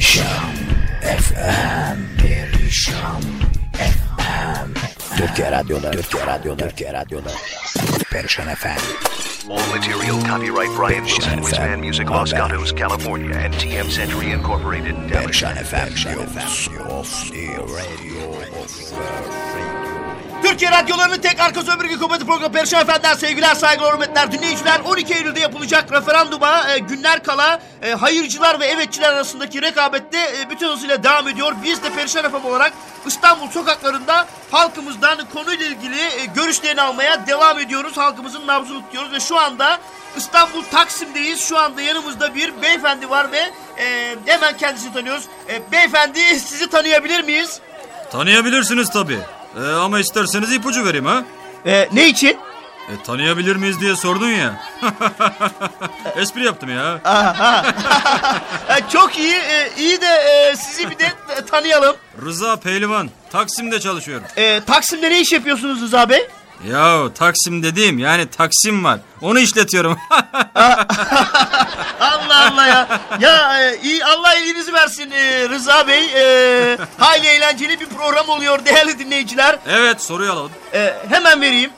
Perişan FM Perişan FM Türkiye Radyo'da Türkiye Radyo'da Türkiye Radyo'da. Perişan FM All material copyright Brian Wilson, Wingspan Music, Los Gatos, California, and TM Century Incorporated. Perişan FM Perişan of the radio of the radio Türkiye radyolarının tek arka sömürge komedi programı Perişan Efendi'den sevgiler, saygılar, hürmetler. Dinleyiciler 12 Eylül'de yapılacak referanduma e, günler kala e, hayırcılar ve evetçiler arasındaki rekabette e, bütün hızıyla devam ediyor. Biz de Perişan Efem olarak İstanbul sokaklarında halkımızdan konuyla ilgili e, görüşlerini almaya devam ediyoruz. Halkımızın nabzını tutuyoruz ve şu anda İstanbul Taksim'deyiz. Şu anda yanımızda bir beyefendi var ve e, hemen kendisini tanıyoruz. E, beyefendi sizi tanıyabilir miyiz? Tanıyabilirsiniz tabii. Ee, ama isterseniz ipucu vereyim ha. E, ne için? E, tanıyabilir miyiz diye sordun ya. Espri yaptım ya. E, çok iyi, e, iyi de e, sizi bir de t- tanıyalım. Rıza Pehlivan. Taksim'de çalışıyorum. E, Taksim'de ne iş yapıyorsunuz Rıza Bey? Ya Taksim dediğim yani Taksim var. Onu işletiyorum. Allah ya. Ya e, iyi Allah iyiliğinizi versin e, Rıza Bey. E, hayli eğlenceli bir program oluyor değerli dinleyiciler. evet soruyu alalım. E, hemen vereyim.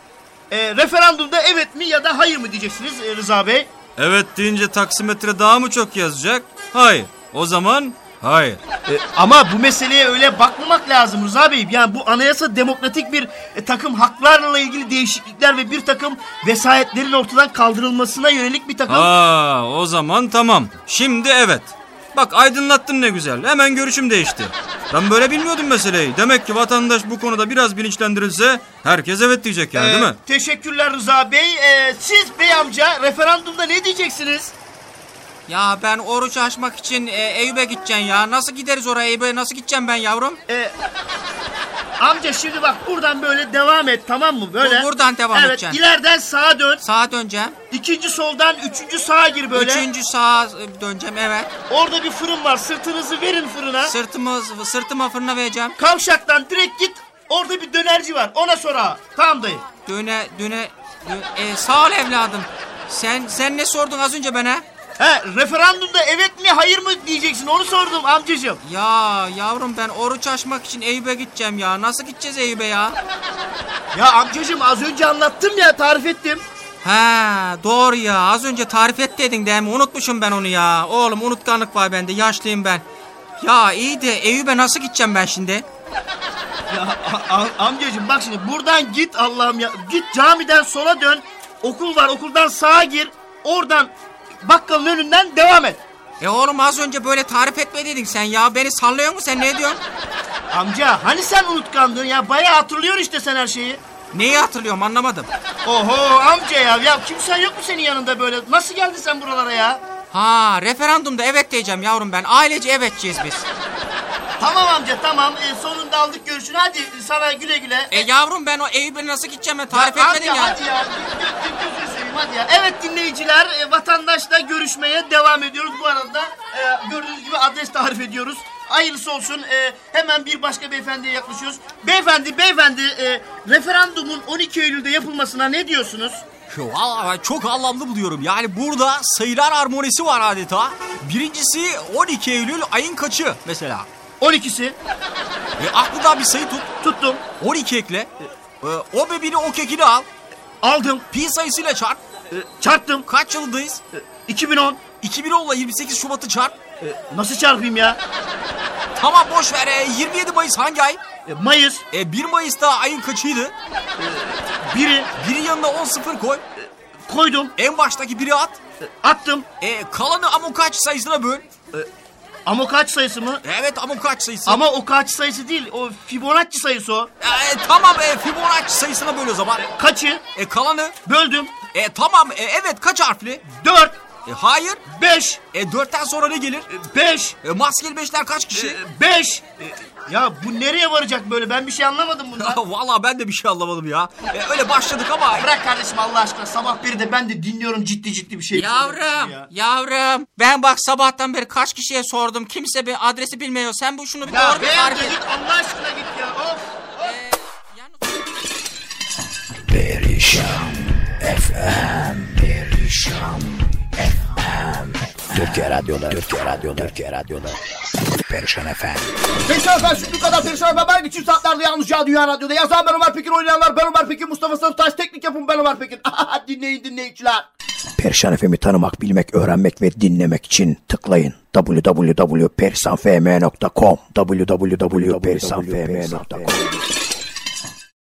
E, referandumda evet mi ya da hayır mı diyeceksiniz e, Rıza Bey. Evet deyince taksimetre daha mı çok yazacak? Hayır. O zaman hayır. E, ama bu meseleye öyle bakmamak lazım Rıza Bey. Yani bu anayasa demokratik bir e, takım haklarla ilgili değişiklikler ve bir takım vesayetlerin ortadan kaldırılmasına yönelik bir takım... Aa, o zaman tamam. Şimdi evet. Bak aydınlattın ne güzel. Hemen görüşüm değişti. Ben böyle bilmiyordum meseleyi. Demek ki vatandaş bu konuda biraz bilinçlendirilse herkes evet diyecek yani değil Ee, mi? Teşekkürler Rıza Bey. Ee, siz bey amca referandumda ne diyeceksiniz? Ya ben oruç açmak için e, Eyüp'e gideceğim ya. Nasıl gideriz oraya Eyüp'e nasıl gideceğim ben yavrum? Ee, amca şimdi bak buradan böyle devam et tamam mı? Böyle. Bu- buradan devam evet, edeceğim. ileriden sağa dön. Sağa döneceğim. İkinci soldan üçüncü sağa gir böyle. Üçüncü sağa e, döneceğim evet. Orada bir fırın var. Sırtınızı verin fırına. Sırtımı, sırtıma fırına vereceğim. Kavşaktan direkt git. Orada bir dönerci var. Ona sonra. Tamam dayı. Döne, döne, dö- e, sağ ol evladım. Sen, sen ne sordun az önce bana? He referandumda evet mi hayır mı diyeceksin onu sordum amcacığım. Ya yavrum ben oruç açmak için Eyüp'e gideceğim ya. Nasıl gideceğiz Eyüp'e ya? Ya amcacığım az önce anlattım ya tarif ettim. Ha doğru ya az önce tarif et dedin değil mi? Unutmuşum ben onu ya. Oğlum unutkanlık var bende yaşlıyım ben. Ya iyi de Eyüp'e nasıl gideceğim ben şimdi? Ya a- amcacığım bak şimdi buradan git Allah'ım ya. Git camiden sola dön. Okul var okuldan sağa gir. Oradan bakkalın önünden devam et. E oğlum az önce böyle tarif etme dedin sen ya. Beni sallıyor musun sen ne diyorsun? Amca hani sen unutkandın ya bayağı hatırlıyor işte sen her şeyi. Neyi hatırlıyorum anlamadım. Oho amca ya ya kimsen yok mu senin yanında böyle? Nasıl geldin sen buralara ya? Ha referandumda evet diyeceğim yavrum ben. Ailece evetçiyiz biz. Tamam amca tamam Ee, sonunda aldık görüşünü hadi sana güle güle. E yavrum ben o Eyüp'e nasıl gideceğim ben tarif Ya etmedin amca, ya. Hadi ya. Hadi ya. Evet dinleyiciler e, vatandaşla görüşmeye devam ediyoruz. Bu arada e, gördüğünüz gibi adres tarif ediyoruz. Hayırlısı olsun. E, hemen bir başka beyefendiye yaklaşıyoruz. Beyefendi, beyefendi e, referandumun 12 Eylül'de yapılmasına ne diyorsunuz? Valla ben çok anlamlı buluyorum. Yani burada sayılar armonisi var adeta. Birincisi 12 Eylül ayın kaçı mesela. 12'si E, aklından bir sayı tut. tuttum, 12 ekle. E, o bebini o kekini al. Aldım, Pi sayısıyla çarp. e, çarptım. Kaç yılındayız? E, 2010. 2010 ile 28 Şubat'ı çarp. E, nasıl çarpayım ya? Tamam boş ver. E, 27 Mayıs hangi ay? E, Mayıs, E, 1 Mayıs'ta ayın kaçıydı? biri Birin yanına 10 sıfır koy. koydum, En baştaki biri at. e, attım. E, kalanı amokaç sayısına böl. Ama kaç sayısı mı? Evet amokaç sayısı. Ama o kaç sayısı değil. O Fibonacci sayısı o. E, tamam e, Fibonacci sayısına böl o zaman. Kaçı? E, kalanı Böldüm. E tamam e, evet kaç harfli? 4, E, hayır. 5, E dörtten sonra ne gelir? 5, E, maskeli beşler kaç kişi? 5. Ya bu nereye varacak böyle? Ben bir şey anlamadım bundan. Vallahi ben de bir şey anlamadım ya. E, öyle başladık ama... Bırak kardeşim Allah aşkına. Sabah biri de ben de dinliyorum ciddi ciddi bir şey. Yavrum, Ya, yavrum. Ben bak sabahtan beri kaç kişiye sordum. Kimse bir adresi bilmiyor. Sen bu şunu bir ya doğru bir et. git Allah aşkına git ya. Of. Ee, Perişan FM Perişan FM Türkiye Radyo'da, Türkiye Radyo'da, Türkiye Radyo'da. Perişan FM. Perişan Efendi şimdi kadar Perişan Efendi ben geçim saatlerde yalnızca Dünya Radyo'da. Yazan ben Ömer Pekin oynayanlar ben Ömer Pekin Mustafa Sarıtaş teknik yapım ben Ömer Pekin. Dinleyin dinleyiciler. Perişan FM'i tanımak, bilmek, öğrenmek ve dinlemek için tıklayın. www.perisanfm.com www.perisanfm.com